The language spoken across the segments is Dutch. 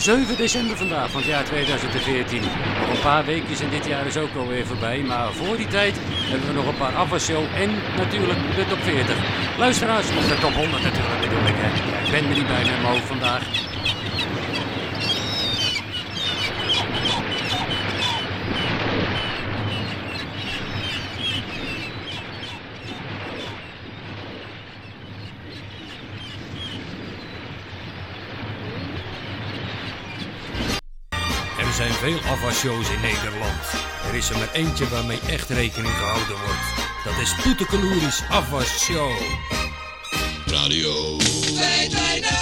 7 december vandaag van het jaar 2014. Nog een paar weken en dit jaar is ook alweer voorbij. Maar voor die tijd hebben we nog een paar afwasshow en natuurlijk de top 40. Luisteraars, of de top 100 natuurlijk bedoel ik. Hè. Ik ben er niet bij mijn hoofd vandaag. Er afwasshows in Nederland. Er is er maar eentje waarmee echt rekening gehouden wordt. Dat is Poetekeloeris Afwasshow. Radio. 220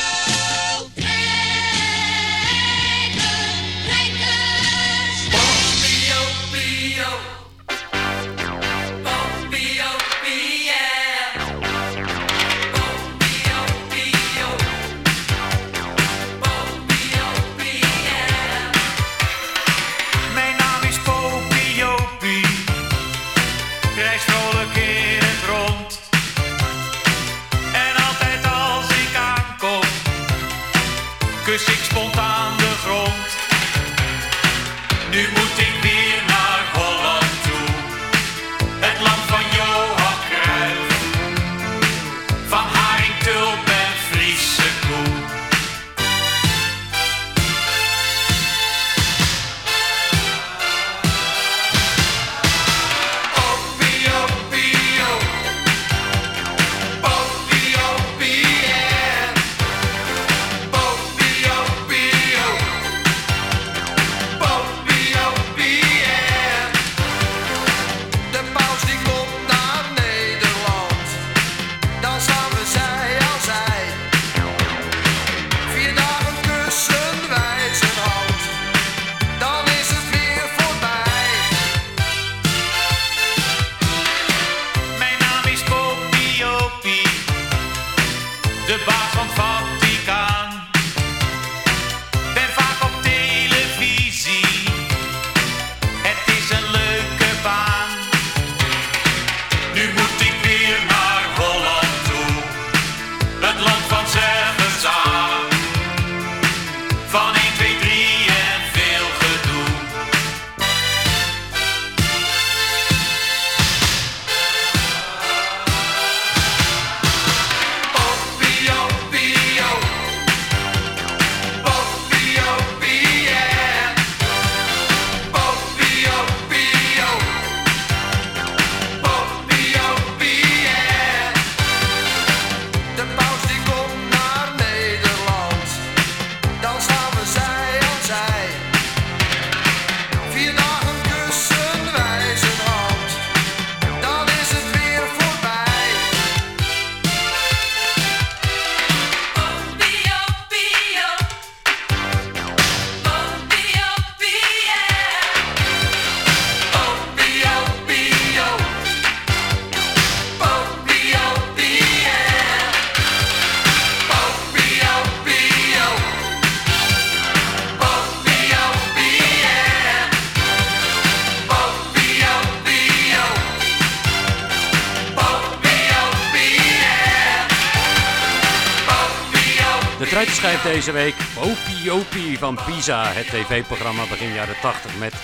deze week, Popiopie van Pisa. Het tv-programma begin jaren 80 met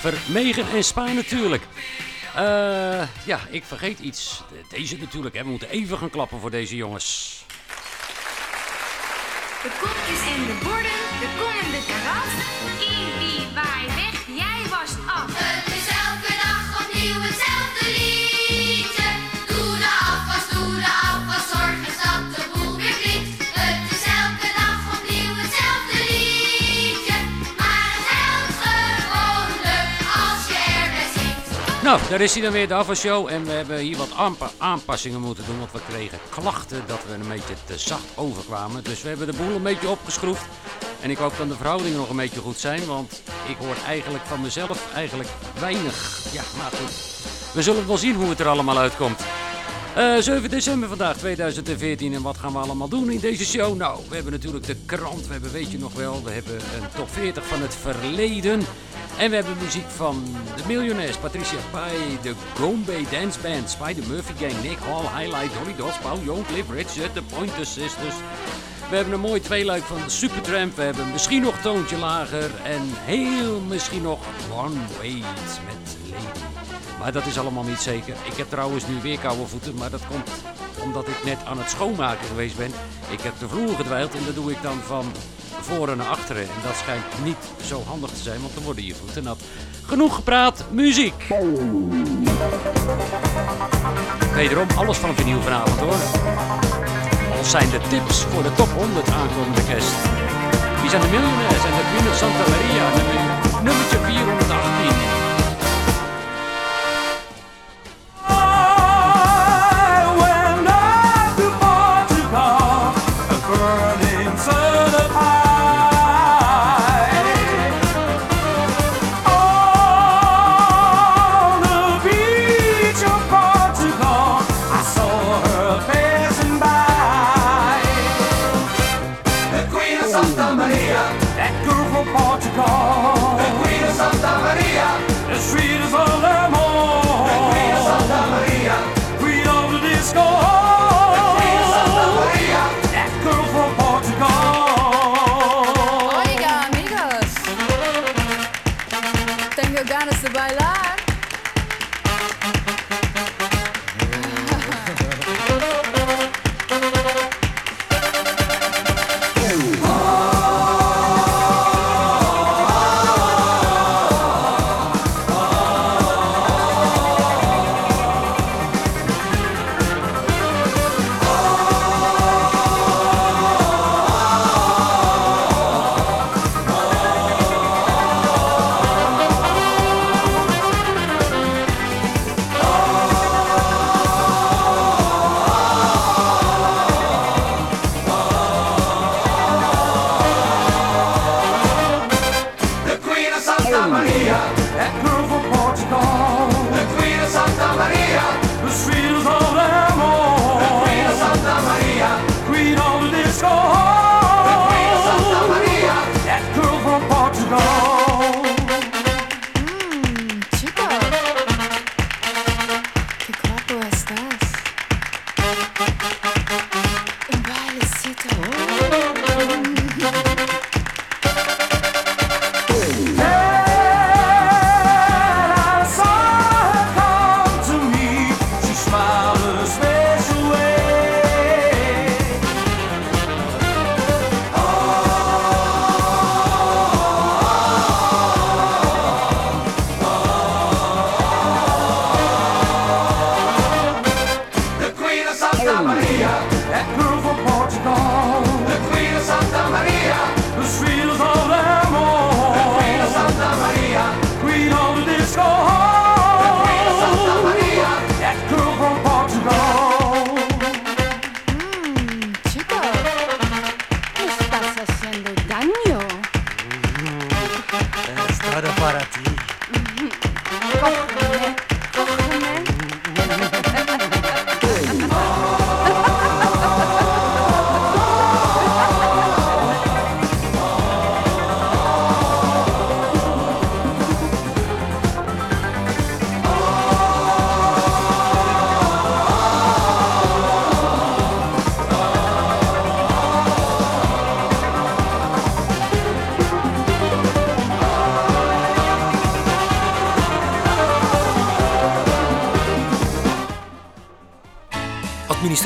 Vermegen en Spa natuurlijk. Eh, ja, ik vergeet iets. Deze natuurlijk, hè. we moeten even gaan klappen voor deze jongens. De kopjes en de borden, de kom en de karat. In wie waai weg, jij wast af. Nou, daar is hij dan weer, de afwasshow. En we hebben hier wat aanpa- aanpassingen moeten doen. Want we kregen klachten dat we een beetje te zacht overkwamen. Dus we hebben de boel een beetje opgeschroefd. En ik hoop dat de verhoudingen nog een beetje goed zijn. Want ik hoor eigenlijk van mezelf eigenlijk weinig. Ja, maar goed. We zullen wel zien hoe het er allemaal uitkomt. Eh, 7 december vandaag, 2014. En wat gaan we allemaal doen in deze show? Nou, we hebben natuurlijk de krant. We hebben, weet je nog wel, we hebben een top 40 van het verleden. En we hebben muziek van de miljonairs. Patricia Pai, de Gombe Dance Band, Spider Murphy Gang, Nick Hall, Highlight, Dolly Dots, Paul Young, Cliff Richard, The Pointer Sisters. We hebben een mooi tweeluik van Supertramp. We hebben misschien nog Toontje Lager. En heel misschien nog One Wait met Lady maar dat is allemaal niet zeker. Ik heb trouwens nu weer koude voeten, maar dat komt omdat ik net aan het schoonmaken geweest ben. Ik heb de vloer gedweild en dat doe ik dan van voren naar achteren. En dat schijnt niet zo handig te zijn, want dan worden je voeten nat. Genoeg gepraat, muziek! Wederom alles van vinyl vanavond hoor. Al zijn de tips voor de top 100 aankomende kerst. Wie zijn de miljonairs en de Vino Santa Maria, nummer, nummertje 408.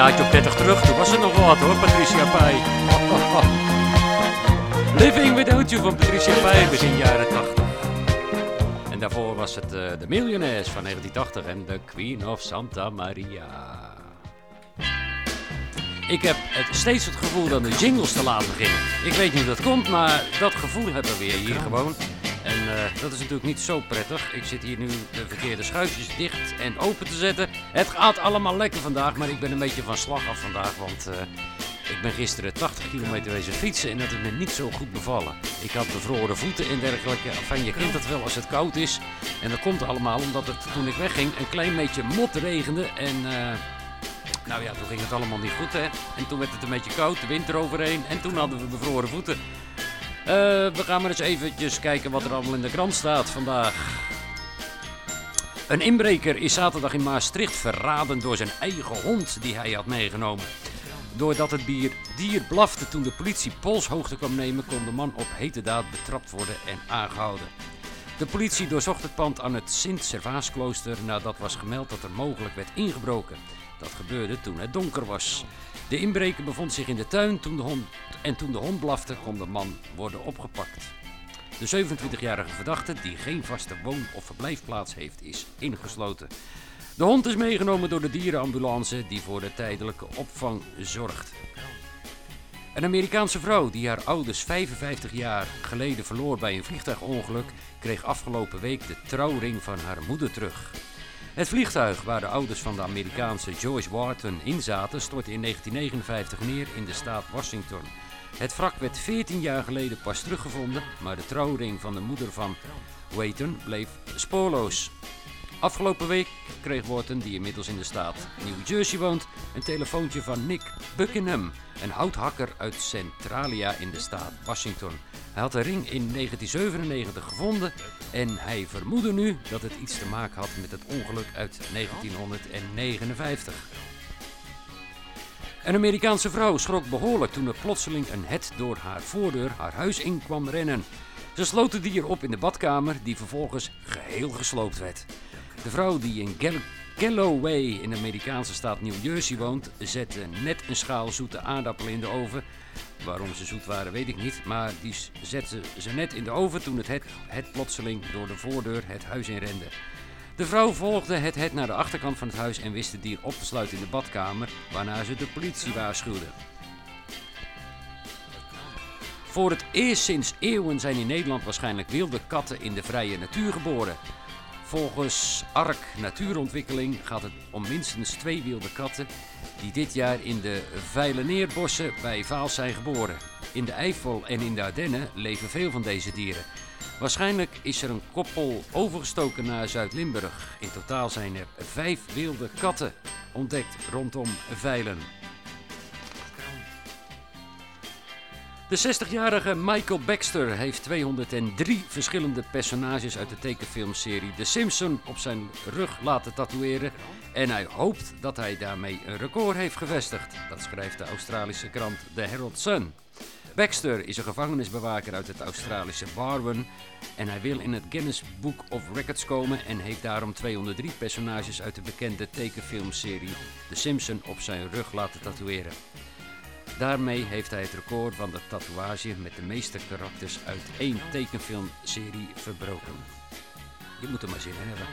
Jaartje op 30 terug, toen was er nog wat hoor, Patricia Pai. Living Without You van Patricia Pai, begin jaren 80. En daarvoor was het eh, de Millionaires van 1980 en de Queen of Santa Maria. Ik heb het, steeds het gevoel dat de jingles te laat beginnen. Ik weet niet hoe dat komt, maar dat gevoel hebben we weer hier gewoon. En eh, dat is natuurlijk niet zo prettig. Ik zit hier nu de verkeerde schuifjes dicht en open te zetten. Het gaat allemaal lekker vandaag, maar ik ben een beetje van slag af vandaag. Want eh, ik ben gisteren 80 kilometer wezen fietsen en dat is me niet zo goed bevallen. Ik had bevroren voeten en dergelijke. Enfin, je kent dat wel als het koud is. En dat komt allemaal omdat het toen ik wegging een klein beetje mot regende. En eh, nou ja, toen ging het allemaal niet goed hè. En toen werd het een beetje koud, de wind eroverheen. En toen hadden we bevroren voeten. Eh, we gaan maar eens eventjes kijken wat er allemaal in de krant staat vandaag. Een inbreker is zaterdag in Maastricht verraden door zijn eigen hond die hij had meegenomen. Doordat het dier blafte toen de politie polshoogte kwam nemen, kon de man op hete daad betrapt worden en aangehouden. De politie doorzocht het pand aan het Sint-Servaasklooster nadat was gemeld dat er mogelijk werd ingebroken. Dat gebeurde toen het donker was. De inbreker bevond zich in de tuin toen de hond, en toen de hond blafte kon de man worden opgepakt. De 27-jarige verdachte, die geen vaste woon- of verblijfplaats heeft, is ingesloten. De hond is meegenomen door de dierenambulance die voor de tijdelijke opvang zorgt. Een Amerikaanse vrouw die haar ouders 55 jaar geleden verloor bij een vliegtuigongeluk, kreeg afgelopen week de trouwring van haar moeder terug. Het vliegtuig waar de ouders van de Amerikaanse Joyce Wharton in zaten, stortte in 1959 neer in de staat Washington. Het wrak werd 14 jaar geleden pas teruggevonden, maar de trouwring van de moeder van Wharton bleef spoorloos. Afgelopen week kreeg Wharton, die inmiddels in de staat New Jersey woont, een telefoontje van Nick Buckingham, een houthakker uit Centralia in de staat Washington. Hij had de ring in 1997 gevonden en hij vermoedde nu dat het iets te maken had met het ongeluk uit 1959. Een Amerikaanse vrouw schrok behoorlijk toen er plotseling een het door haar voordeur haar huis in kwam rennen. Ze sloot het dier op in de badkamer, die vervolgens geheel gesloopt werd. De vrouw die in Gal- Galloway in de Amerikaanse staat New Jersey woont, zette net een schaal zoete aardappelen in de oven. Waarom ze zoet waren, weet ik niet, maar die zette ze net in de oven toen het het, het plotseling door de voordeur het huis in rende. De vrouw volgde het het naar de achterkant van het huis en wist het dier op te sluiten in de badkamer, waarna ze de politie waarschuwde. Voor het eerst sinds eeuwen zijn in Nederland waarschijnlijk wilde katten in de vrije natuur geboren. Volgens ARK Natuurontwikkeling gaat het om minstens twee wilde katten die dit jaar in de Veileneerbossen bij Vaals zijn geboren. In de Eifel en in de Ardennen leven veel van deze dieren. Waarschijnlijk is er een koppel overgestoken naar Zuid-Limburg. In totaal zijn er vijf wilde katten ontdekt rondom Veilen. De 60-jarige Michael Baxter heeft 203 verschillende personages uit de tekenfilmserie The Simpsons op zijn rug laten tatoeëren. En hij hoopt dat hij daarmee een record heeft gevestigd. Dat schrijft de Australische krant The Herald Sun. Baxter is een gevangenisbewaker uit het Australische Barwon en hij wil in het Guinness Book of Records komen en heeft daarom 203 personages uit de bekende tekenfilmserie The Simpsons op zijn rug laten tatoeëren. Daarmee heeft hij het record van de tatoeage met de meeste karakters uit één tekenfilmserie verbroken. Je moet er maar zin in hebben.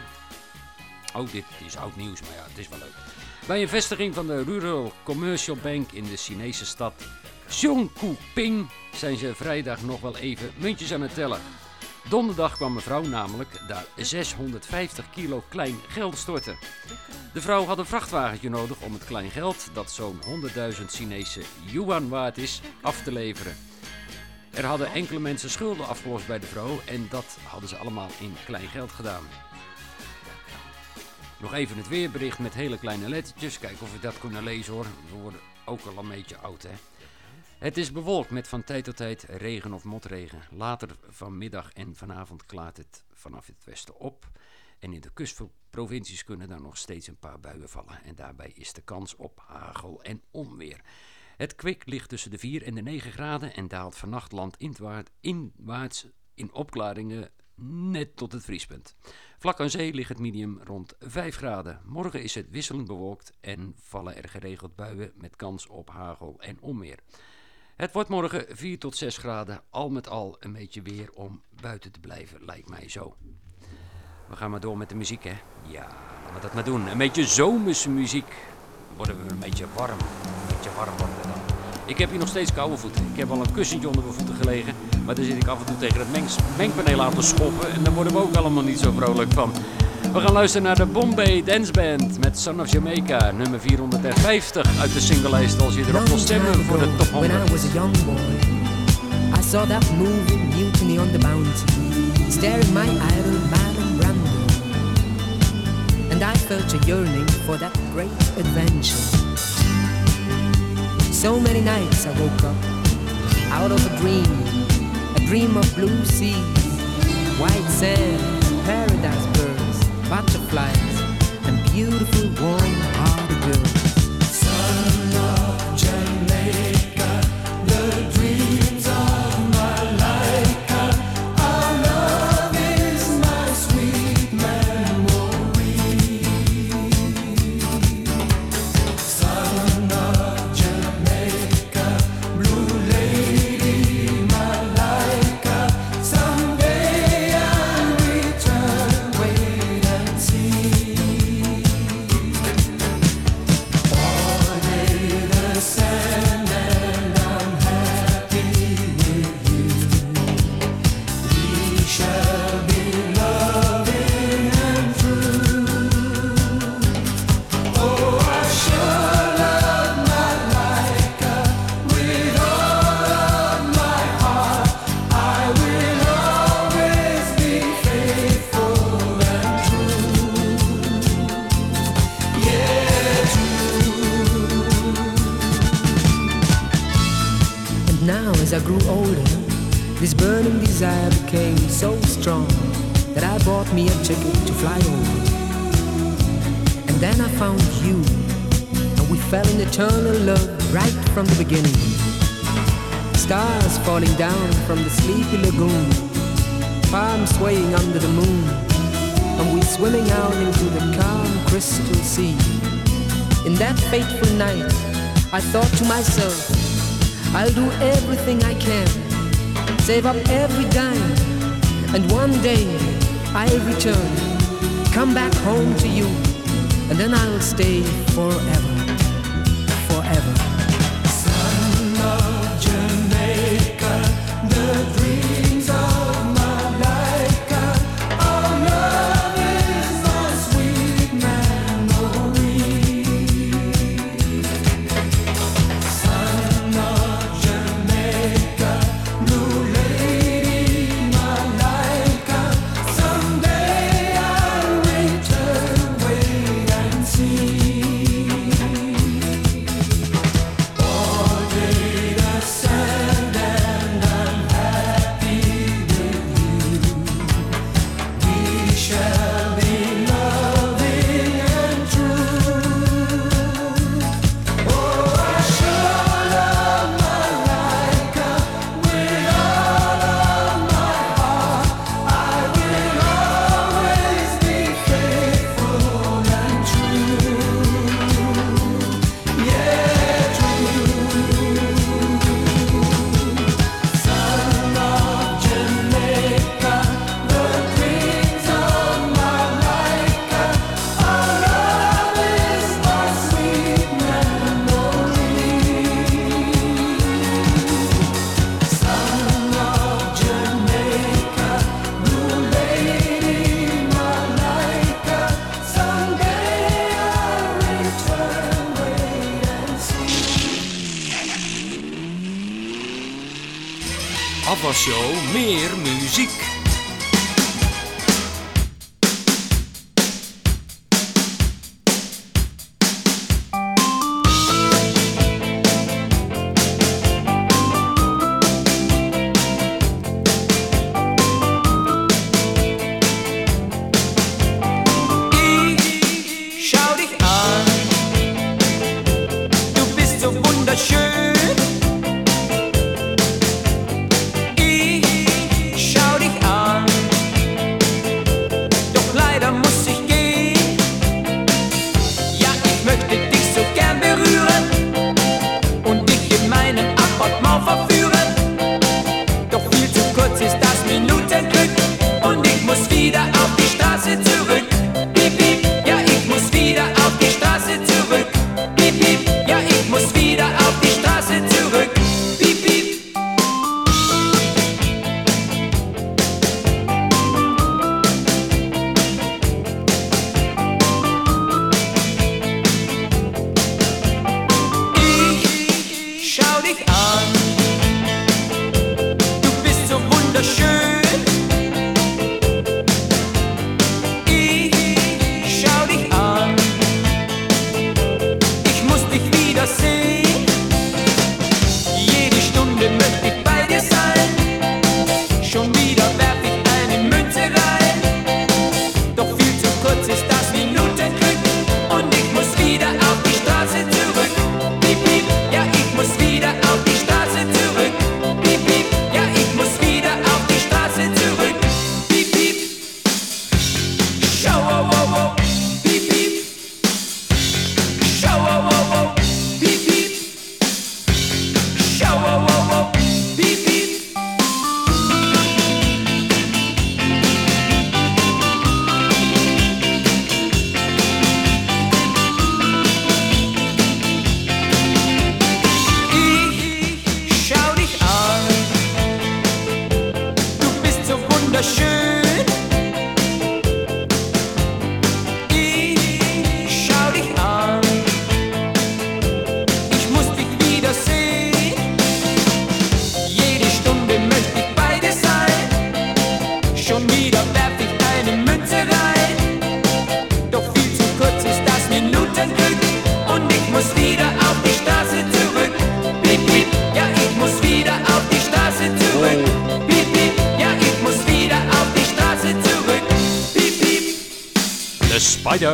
Oh, dit is oud nieuws, maar ja, het is wel leuk. Bij een vestiging van de Rural Commercial Bank in de Chinese stad Chongqing zijn ze vrijdag nog wel even muntjes aan het tellen. Donderdag kwam mevrouw namelijk daar 650 kilo klein geld storten. De vrouw had een vrachtwagentje nodig om het klein geld, dat zo'n 100.000 Chinese yuan waard is, af te leveren. Er hadden enkele mensen schulden afgelost bij de vrouw en dat hadden ze allemaal in klein geld gedaan. Nog even het weerbericht met hele kleine lettertjes. Kijken of we dat kunnen lezen hoor. We worden ook al een beetje oud hè. Het is bewolkt met van tijd tot tijd regen of motregen. Later vanmiddag en vanavond klaart het vanaf het westen op. En in de kustprovincies kunnen daar nog steeds een paar buien vallen. En daarbij is de kans op hagel en onweer. Het kwik ligt tussen de 4 en de 9 graden en daalt vannacht landinwaarts inwaarts in opklaringen net tot het vriespunt. Vlak aan zee ligt het minimum rond 5 graden. Morgen is het wisselend bewolkt en vallen er geregeld buien met kans op hagel en onweer. Het wordt morgen 4 tot 6 graden, al met al een beetje weer om buiten te blijven, lijkt mij zo. We gaan maar door met de muziek, hè? Ja, laten we dat maar doen. Een beetje zomerse muziek. Worden we een beetje warm. Een beetje warm worden we dan. Ik heb hier nog steeds koude voeten. Ik heb al een kussentje onder mijn voeten gelegen. Maar dan zit ik af en toe tegen het mengpaneel aan te schoppen. En daar worden we ook allemaal niet zo vrolijk van. We gaan luisteren naar de Bombay Dance Band met Son of Jamaica, nummer 450 uit de singlelijst. Als je erop wil stemmen voor de top when 100. I was a young boy, I saw that movie Mutiny on the Bounty, staring my idol Marlon Brando, and I felt a yearning for that great adventure. So many nights I woke up out of a dream, a dream of blue seas, white sand, paradise butterflies, and beautiful warm-hearted girls. From the sleepy lagoon, palms swaying under the moon, and we swimming out into the calm crystal sea. In that fateful night, I thought to myself, I'll do everything I can, save up every dime, and one day I'll return, come back home to you, and then I'll stay forever, forever. Son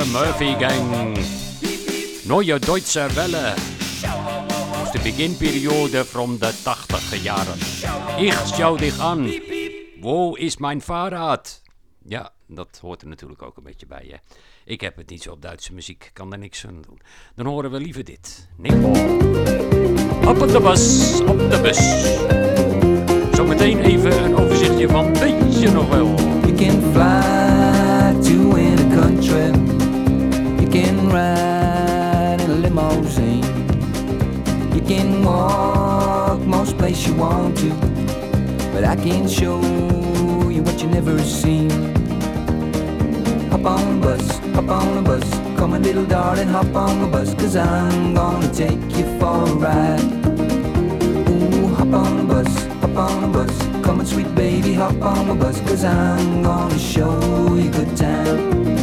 De Spider-Murphy-Gang. Neue Deutsche Welle. Aus der Beginperiode von de 80er Jahre. Ich schau dich an. Wo is mijn Fahrrad? Ja, dat hoort er natuurlijk ook een beetje bij. Hè? Ik heb het niet zo op Duitse muziek, kan er niks aan doen. Dan horen we liever dit. Nick Ball. Op de bus, op de bus. Zometeen even een overzichtje van weet nog wel. You can fly to any country. Ride in a limousine. You can walk most place you want to. But I can show you what you never seen. Hop on the bus, hop on the bus. Come on, little darling, hop on the bus. Cause I'm gonna take you for a ride. Ooh, hop on the bus, hop on the bus. Come on, sweet baby, hop on the bus. Cause I'm gonna show you a good time.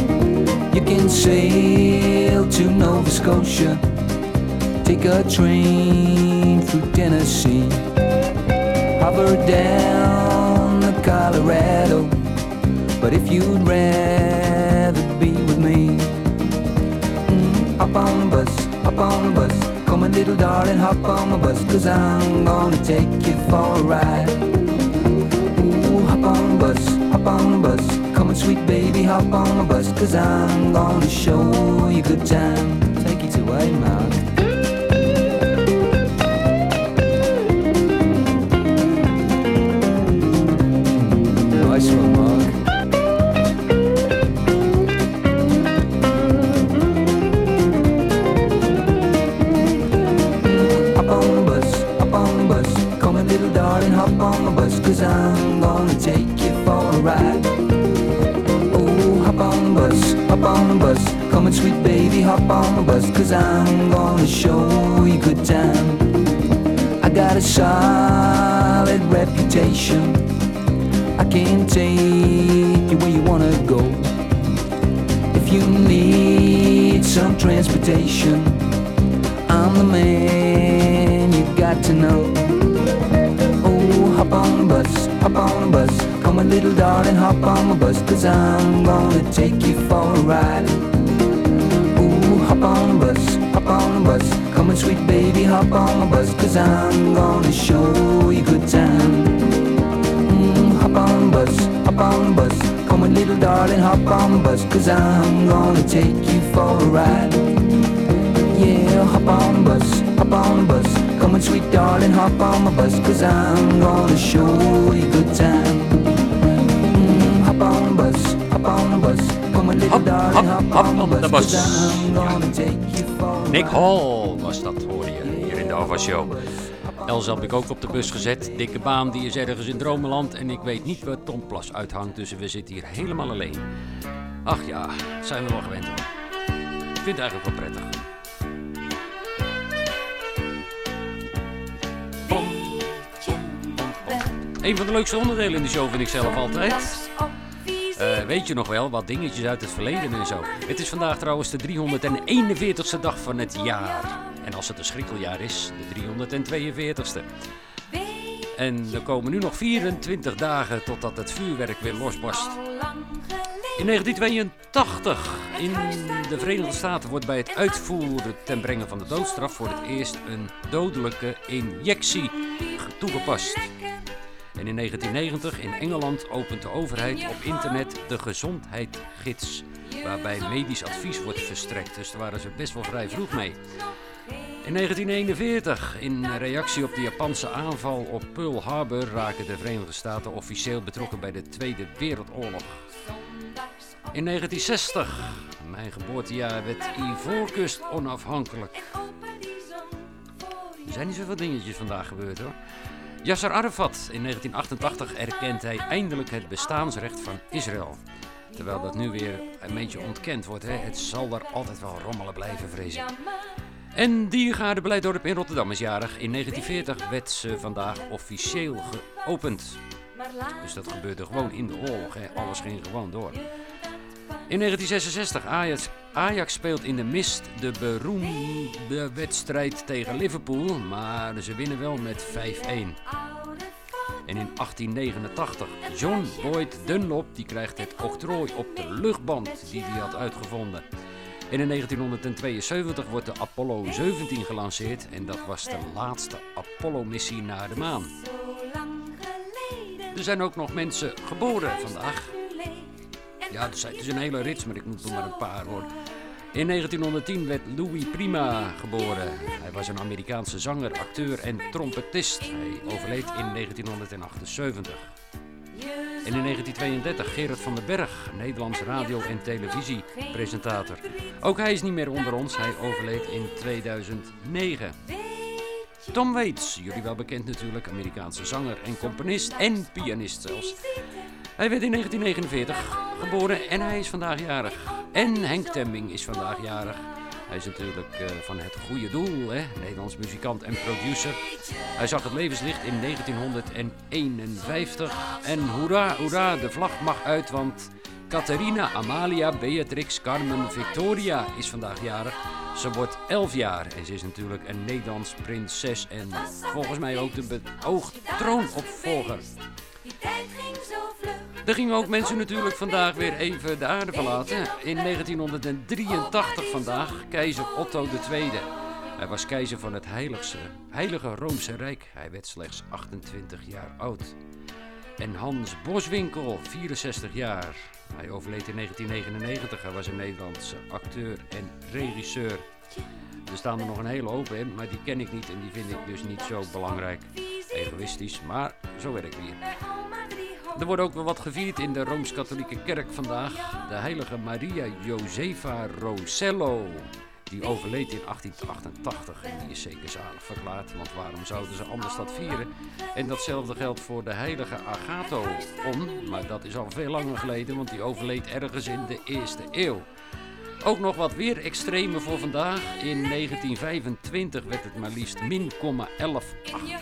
Can sail to Nova Scotia. Take a train through Tennessee. Hover down the Colorado. But if you'd rather be with me, mm, hop on the bus, hop on the bus. Come on, little darling, hop on the bus. Cause I'm gonna take you for a ride. Ooh, hop on the bus, hop on the bus. Sweet baby, hop on the bus. Cause I'm gonna show you a good time. Take you to. Nice hop on the bus. Cause I'm gonna show you good time. I got a solid reputation. I can take you where you wanna go. If you need some transportation, I'm the man you got to know. Oh, hop on the bus, hop on the bus. Come on, little darling, hop on the bus. Cause I'm gonna take you for a ride. Hop on the bus, hop on the bus. Come on, sweet baby, hop on the bus. Cause I'm gonna show you good time. Mm, hop on the bus, hop on the bus. Come on, little darling, hop on the bus. Cause I'm gonna take you for a ride. Yeah, hop on the bus, hop on the bus. Come on, sweet darling, hop on the bus. Cause I'm gonna show you good time. Darling, hop, on the bus. Nick. Hall was dat, hoor je, hier in de Ava Show. Els heb ik ook op de bus gezet. Dikke baan, die is ergens in Dromenland. En ik weet niet waar Tom Plas uithangt, dus we zitten hier helemaal alleen. Ach ja, zijn we wel gewend hoor. Ik vind het eigenlijk wel prettig. Een van de leukste onderdelen in de show vind ik zelf altijd. Eh, weet je nog wel, wat dingetjes uit het verleden en zo. Het is vandaag trouwens de 341ste dag van het jaar. En als het een schrikkeljaar is, de 342ste. En er komen nu nog 24 dagen totdat het vuurwerk weer losbarst. In 1982 in de Verenigde Staten wordt bij het uitvoeren ten brengen van de doodstraf voor het eerst een dodelijke injectie toegepast. En in 1990 in Engeland opent de overheid op internet de gezondheidsgids, waarbij medisch advies wordt verstrekt. Dus daar waren ze best wel vrij vroeg mee. In 1941, in reactie op de Japanse aanval op Pearl Harbor, raken de Verenigde Staten officieel betrokken bij de Tweede Wereldoorlog. In 1960, mijn geboortejaar, werd Ivoorkust onafhankelijk. Er zijn niet zoveel dingetjes vandaag gebeurd hoor. Yasser Arafat. In 1988 erkent hij eindelijk het bestaansrecht van Israël. Terwijl dat nu weer een beetje ontkend wordt. Hè? Het zal er altijd wel rommelen blijven, ik. En Diergaarde Blijdorp in Rotterdam is jarig. In 1940 werd ze vandaag officieel geopend. Dus dat gebeurde gewoon in de oorlog. Hè? Alles ging gewoon door. In 1966, Ajax, Ajax speelt in de mist de beroemde wedstrijd tegen Liverpool, maar ze winnen wel met 5-1. En in 1889, John Boyd Dunlop die krijgt het octrooi op de luchtband die hij had uitgevonden. En in 1972 wordt de Apollo 17 gelanceerd en dat was de laatste Apollo-missie naar de maan. Er zijn ook nog mensen geboren vandaag. Ja, het is een hele rits, maar ik moet er maar een paar hoor. In 1910 werd Louis Prima geboren. Hij was een Amerikaanse zanger, acteur en trompetist. Hij overleed in 1978. En in 1932 Gerard van den Berg, Nederlands radio- en televisiepresentator. Ook hij is niet meer onder ons, hij overleed in 2009. Tom Waits, jullie wel bekend natuurlijk, Amerikaanse zanger en componist en pianist zelfs. Hij werd in 1949 geboren en hij is vandaag jarig. En Henk Temming is vandaag jarig. Hij is natuurlijk eh, van het goede doel, hè? Nederlands muzikant en producer. Hij zag het levenslicht in 1951. En hoera, hoera, de vlag mag uit, want Catharina Amalia Beatrix Carmen Victoria is vandaag jarig. Ze wordt 11 jaar en ze is natuurlijk een Nederlands prinses en volgens mij ook de beoogd troonopvolger. Er gingen ook mensen natuurlijk vandaag weer even de aarde verlaten. In 1983 vandaag keizer Otto II. Hij was keizer van het heiligste, heilige Roomse Rijk. Hij werd slechts 28 jaar oud. En Hans Boswinkel, 64 jaar. Hij overleed in 1999. Hij was een Nederlandse acteur en regisseur. Er staan er nog een hele hoop in, maar die ken ik niet en die vind ik dus niet zo belangrijk. Egoïstisch, maar zo werkt het hier. Er wordt ook wel wat gevierd in de Rooms-Katholieke Kerk vandaag. De heilige Maria Josefa Rosello. Die overleed in 1888 en die is zeker zalig verklaard, want waarom zouden ze anders dat vieren? En datzelfde geldt voor de heilige Agatho on, maar dat is al veel langer geleden, want die overleed ergens in de eerste eeuw. Ook nog wat weer extreme voor vandaag. In 1925 werd het maar liefst min 11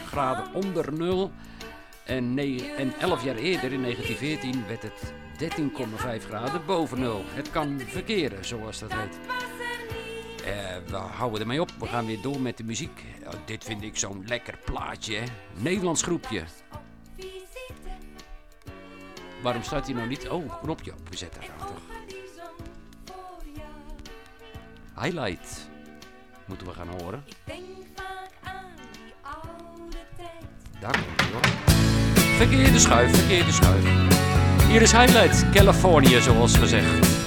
graden onder nul. En, en 11 jaar eerder, in 1914, werd het 13,5 graden boven nul. Het kan verkeren, zoals dat heet. Eh, we houden ermee op. We gaan weer door met de muziek. Ja, dit vind ik zo'n lekker plaatje. Hè? Nederlands groepje. Waarom staat hij nou niet? Oh, knopje opgezet daar toch? Highlight. Moeten we gaan horen. Daar komt hij hoor. Verkeerde schuif, verkeerde schuif. Hier is Highlight, Californië zoals gezegd.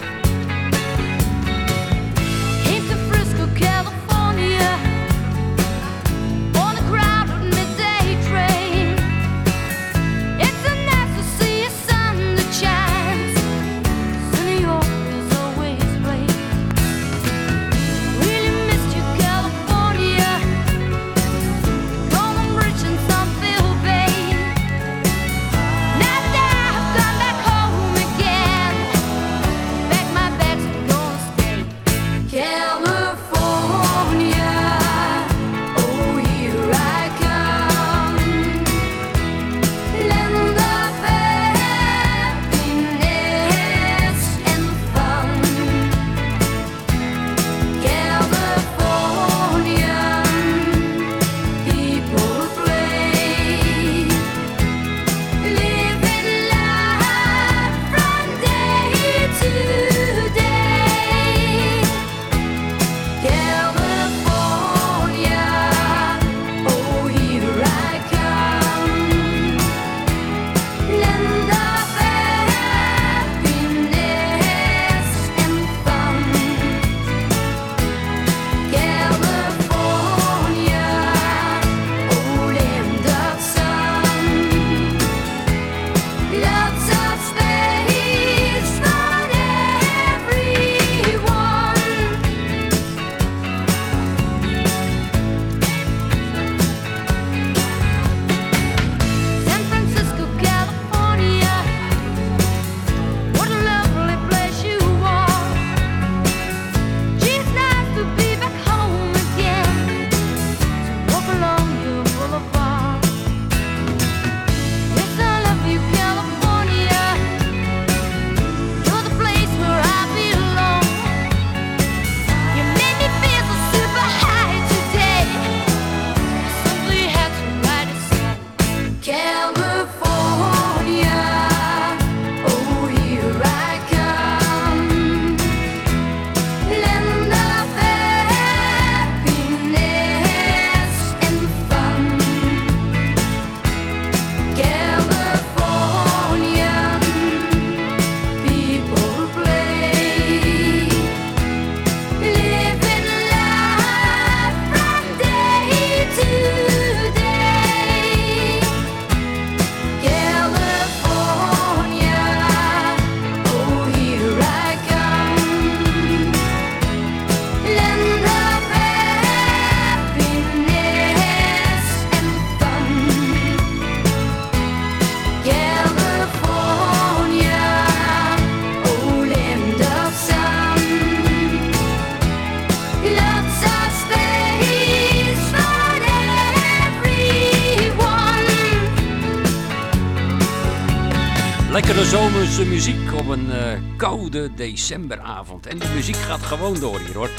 Zomerse muziek op een eh, koude decemberavond. En de muziek gaat gewoon door hier hoor.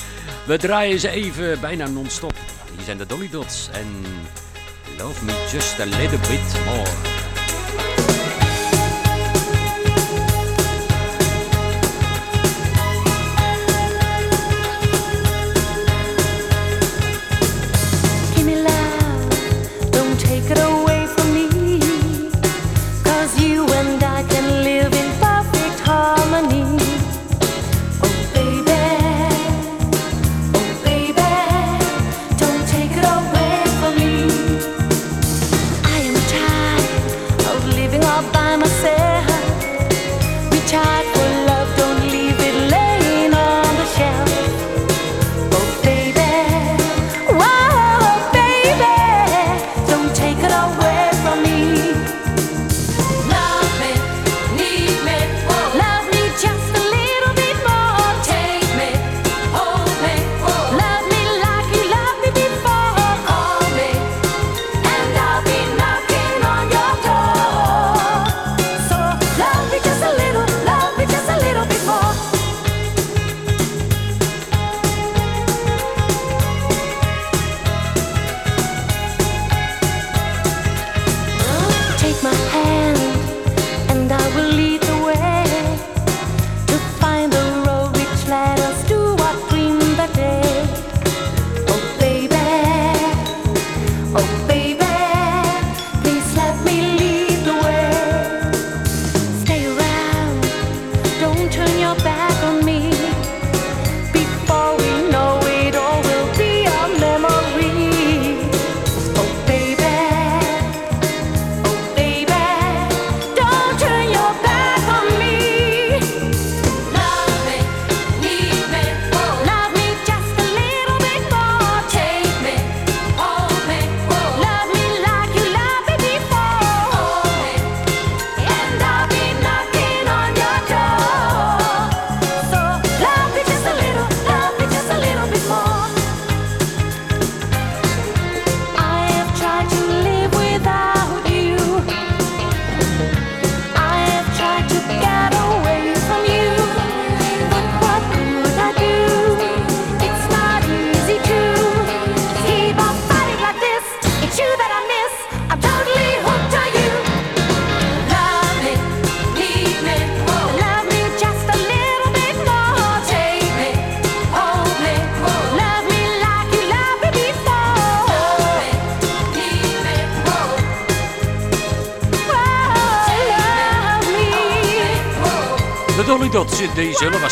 We draaien ze even bijna non-stop. Hier zijn de Dolly Dots en Love Me Just a Little Bit More.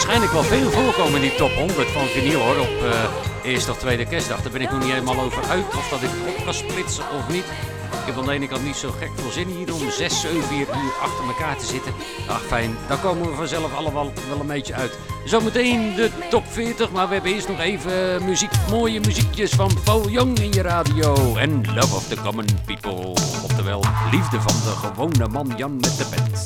Waarschijnlijk wel veel voorkomen in die top 100 van vinyl hoor. Op eh eerste of tweede kerstdag. Daar ben ik nog niet helemaal over uit of dat ik op ga splitsen of niet. Ik heb aan de ene kant niet zo gek veel zin hier om 6, 7, 4 uur achter elkaar te zitten. Ach fijn, daar komen we vanzelf allemaal wel een beetje uit. Zometeen de top 40, maar we hebben eerst nog even muziek, mooie muziekjes van Paul Young in je radio. En Love of the Common People. Oftewel, liefde van de gewone man Jan met de pet.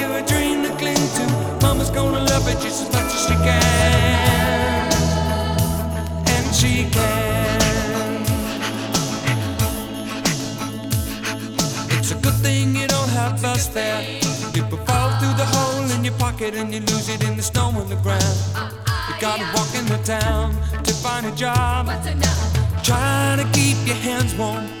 Mama's gonna love it just as much as she can. And she can. It's a good thing you don't have us there. People fall through the hole in your pocket and you lose it in the snow on the ground. You gotta walk in the town to find a job. Trying to keep your hands warm.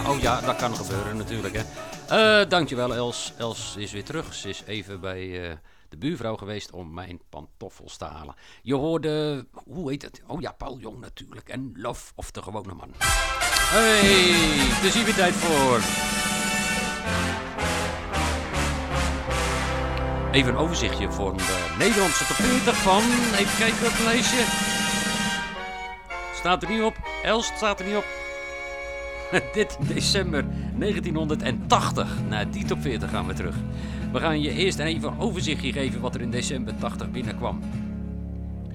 Oh ja, dat kan gebeuren natuurlijk. Hè. Eh, dankjewel Els. Els is weer terug. Ze is even bij eh, de buurvrouw geweest om mijn pantoffels te halen. Je hoorde, hoe heet het? Oh ja, Paul Jong natuurlijk. En Love of de gewone man. Hey, het is tijd voor. Even een overzichtje voor de Nederlandse top 40 van. Even kijken het lijstje. Staat er niet op. Els staat er niet op. 13 december 1980. Naar die top 40 gaan we terug. We gaan je eerst even een overzichtje geven wat er in december 80 binnenkwam.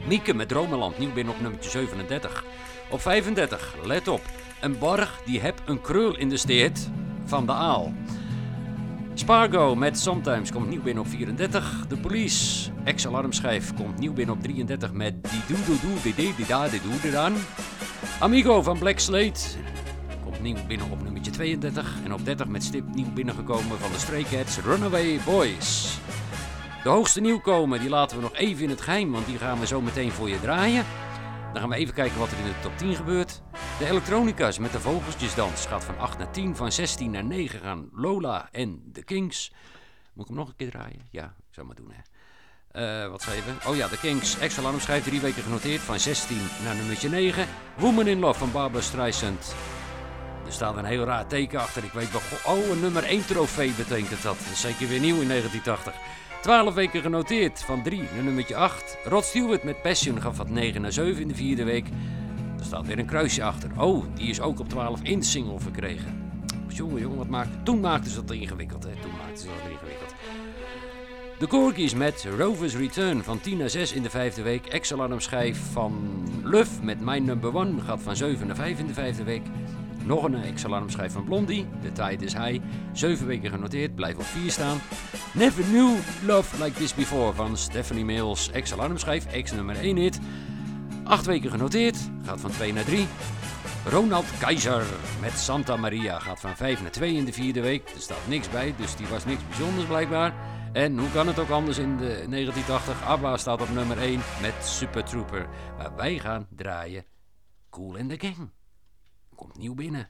Mieke met Dromeland, nieuw binnen op nummertje 37. Op 35, let op. Een borg die heb een krul in de steert van de aal. Spargo met Sometimes komt nieuw binnen op 34. De Police, ex-alarmschijf, komt nieuw binnen op 33 met Die Doe Doe Doe Da Die Doe Dan. Amigo van Black Slate komt nieuw binnen op nummertje 32. En op 30 met stip nieuw binnengekomen van de Stray Cats Runaway Boys. De hoogste nieuwkomer, die laten we nog even in het geheim, want die gaan we zo meteen voor je draaien. Dan gaan we even kijken wat er in de top 10 gebeurt. De elektronica's met de vogeltjesdans gaat van 8 naar 10, van 16 naar 9 gaan Lola en de Kings. Moet ik hem nog een keer draaien? Ja, ik zou maar doen hè. Eh, wat we? Oh ja, de Kings. Extra alarm schrijft drie weken genoteerd. Van 16 naar nummertje 9. Woman in Love van Barbara Streisand. Er staat een heel raar teken achter. Ik weet wel. Oh, een nummer 1 trofee betekent dat. Dat is zeker weer nieuw in 1980. 12 weken genoteerd. Van 3 naar nummertje 8. Rod Stewart met Passion gaf van 9 naar 7 in de vierde week. Er staat weer een kruisje achter. Oh, die is ook op 12 in single verkregen. Jongen, jongen, wat maakte... Toen maakten ze dat ingewikkeld, hè. Toen maakten ze dat ingewikkeld. De Corgis met Rover's Return van 10 naar 6 in de vijfde week. Ex-alarm schijf van Luf met My Number One gaat van 7 naar 5 in de vijfde week. Nog een ex-alarm schijf van Blondie. De tijd is hij. 7 weken genoteerd, blijft op 4 staan. Never Knew Love Like This Before van Stephanie Mills. Ex-alarm schijf, ex nummer 1 hit. 8 weken genoteerd, gaat van 2 naar 3. Ronald Keizer met Santa Maria gaat van 5 naar 2 in de vierde week. Er staat niks bij, dus die was niks bijzonders blijkbaar. En hoe kan het ook anders in de 1980? ABBA staat op nummer 1 met Super Trooper. Maar wij gaan draaien Cool in the Gang. Komt nieuw binnen.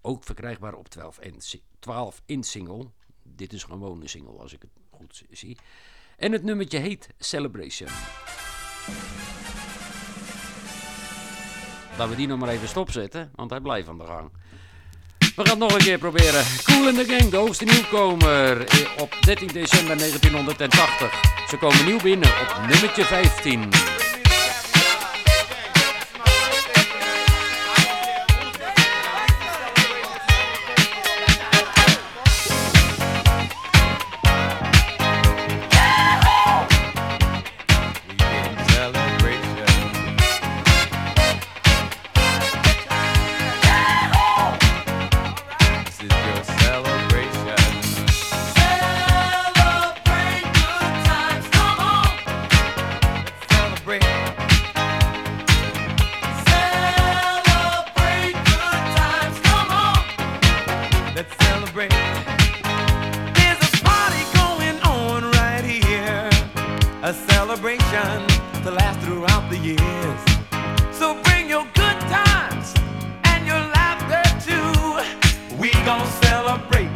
Ook verkrijgbaar op 12 in, 12 in single. Dit is gewoon een single als ik het goed zie. En het nummertje heet Celebration. Laten we die nog maar even stopzetten, want hij blijft aan de gang. We gaan het nog een keer proberen. Cool in the Gang, de hoogste nieuwkomer eh, op 13 december 1980. Ze komen nieuw binnen op nummertje 15. a celebration to last throughout the years. So bring your good times and your laughter too. We gonna celebrate.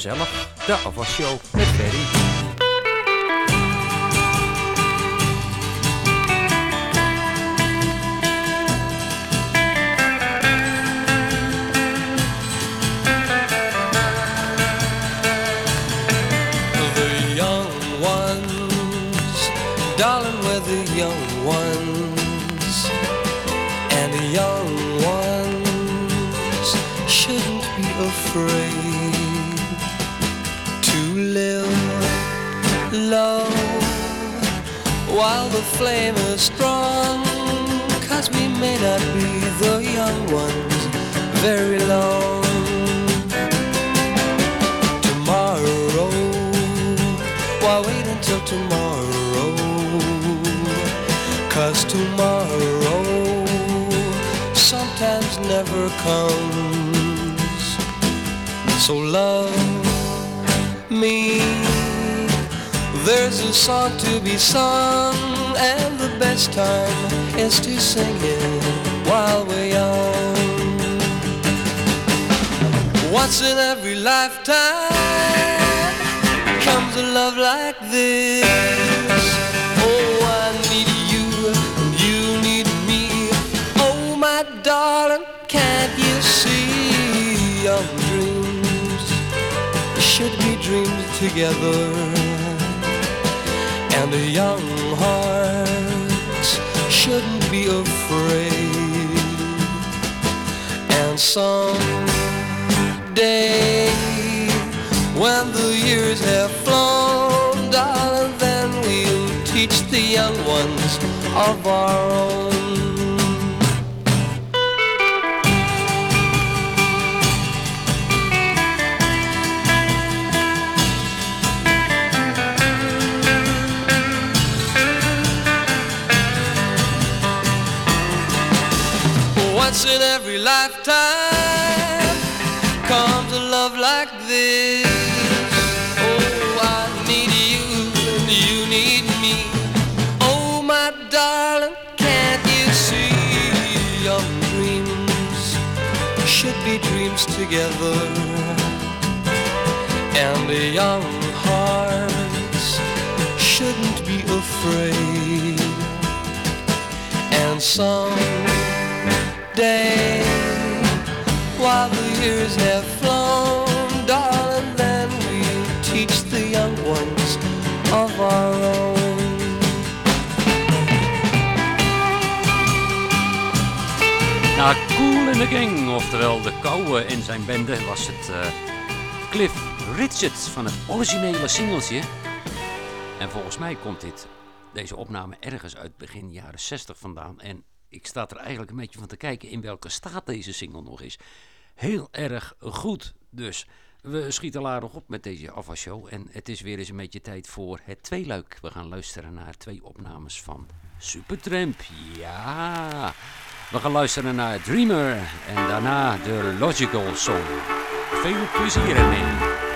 gezellig de Avas Show met Ferry. lifetime comes a love like this. Oh, I need you, and you need me. Oh, my darling, can't you see your dreams should be dreamed together? And a young heart shouldn't be afraid. And some day when the years have flown, darling, then we'll teach the young ones of our own. once in every life together and a young hearts shouldn't be afraid. And someday while the years have flown darling then we'll teach the young ones of our own. Na Cool in the Gang, oftewel de Kouwe en zijn bende, was het eh, Cliff Richard van het originele singeltje. En volgens mij komt dit, deze opname ergens uit begin jaren 60 vandaan. En ik sta er eigenlijk een beetje van te kijken in welke staat deze single nog is. Heel erg goed dus. We schieten aardig op met deze afwasshow en het is weer eens een beetje tijd voor het tweeluik. We gaan luisteren naar twee opnames van Supertramp. Ja, we gaan luisteren naar Dreamer en daarna de Logical Song. Veel plezier ermee.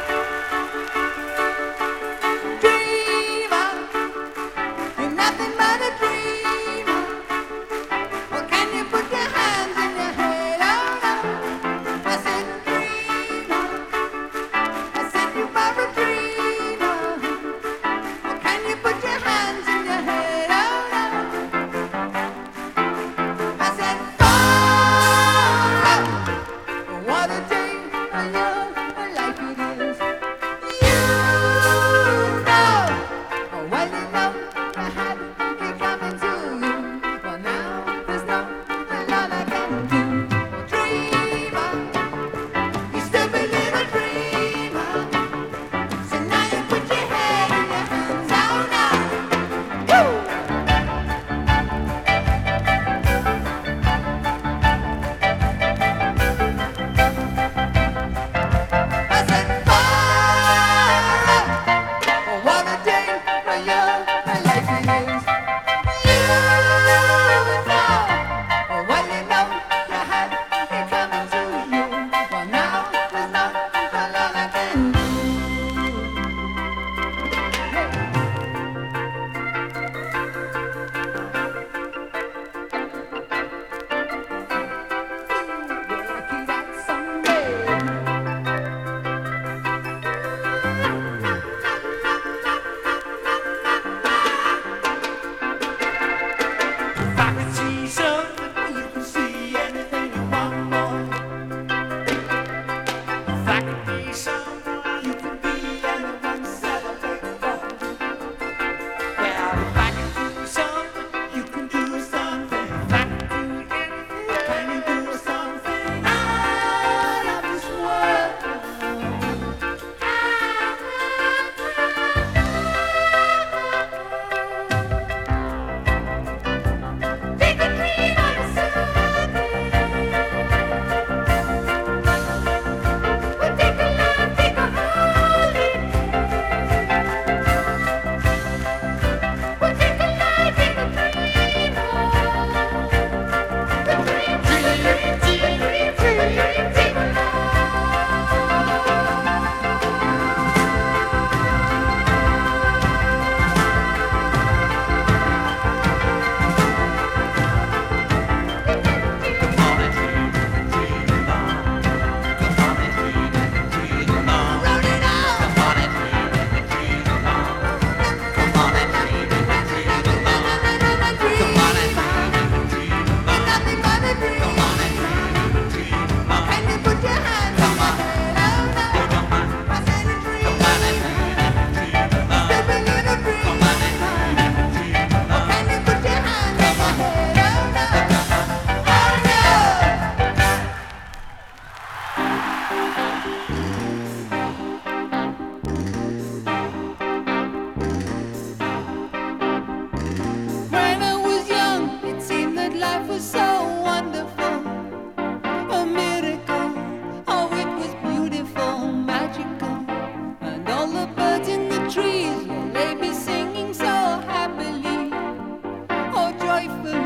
life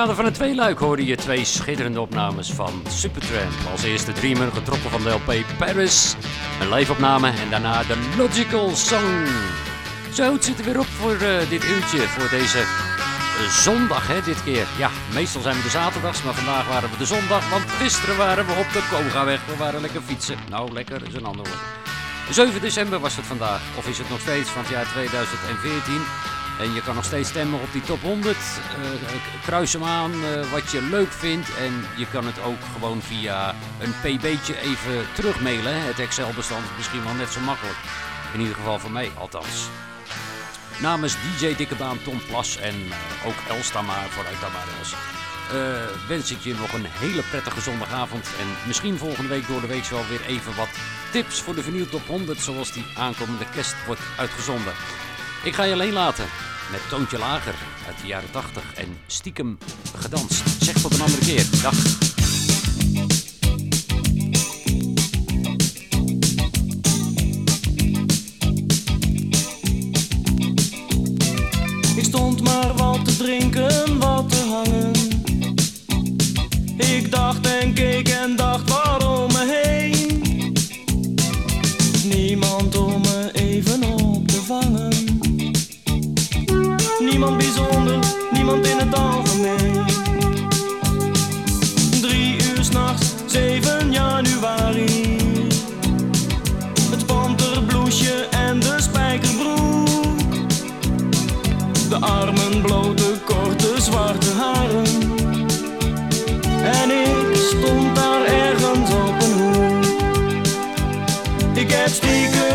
kader van het tweeluik hoorde je twee schitterende opnames van Supertramp. Als eerste Dreamer, getrokken van de LP Paris. Een live-opname en daarna de Logical Song. Zo, het zit er weer op voor eh, dit uurtje, voor deze eh, zondag hè, dit keer. Ja, meestal zijn we de zaterdags, maar vandaag waren we de zondag. Want gisteren waren we op de Kogaweg. We waren lekker fietsen. Nou, lekker is een ander woord. 7 december was het vandaag, of is het nog steeds van het jaar 2014. En je kan nog steeds stemmen op die top 100. Eh, k- kruis hem aan eh, wat je leuk vindt. En je kan het ook gewoon via een pb'tje even terugmailen. Het Excel-bestand is misschien wel net zo makkelijk. In ieder geval voor mij althans. Namens DJ Dikkebaan, Tom Plas en eh, ook Els Tamar, vooruit Tamar Els. eh, wens ik je nog een hele prettige zondagavond. En misschien volgende week door de week wel weer even wat tips voor de vinyl top 100. Zoals die aankomende kerst wordt uitgezonden. Ik ga je alleen laten met Toontje Lager uit de jaren 80 en stiekem gedanst. Zeg tot een andere keer. Dag. Ik stond maar wat te drinken, wat te hangen. Ik dacht en keek en dacht waarom